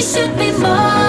we should be more.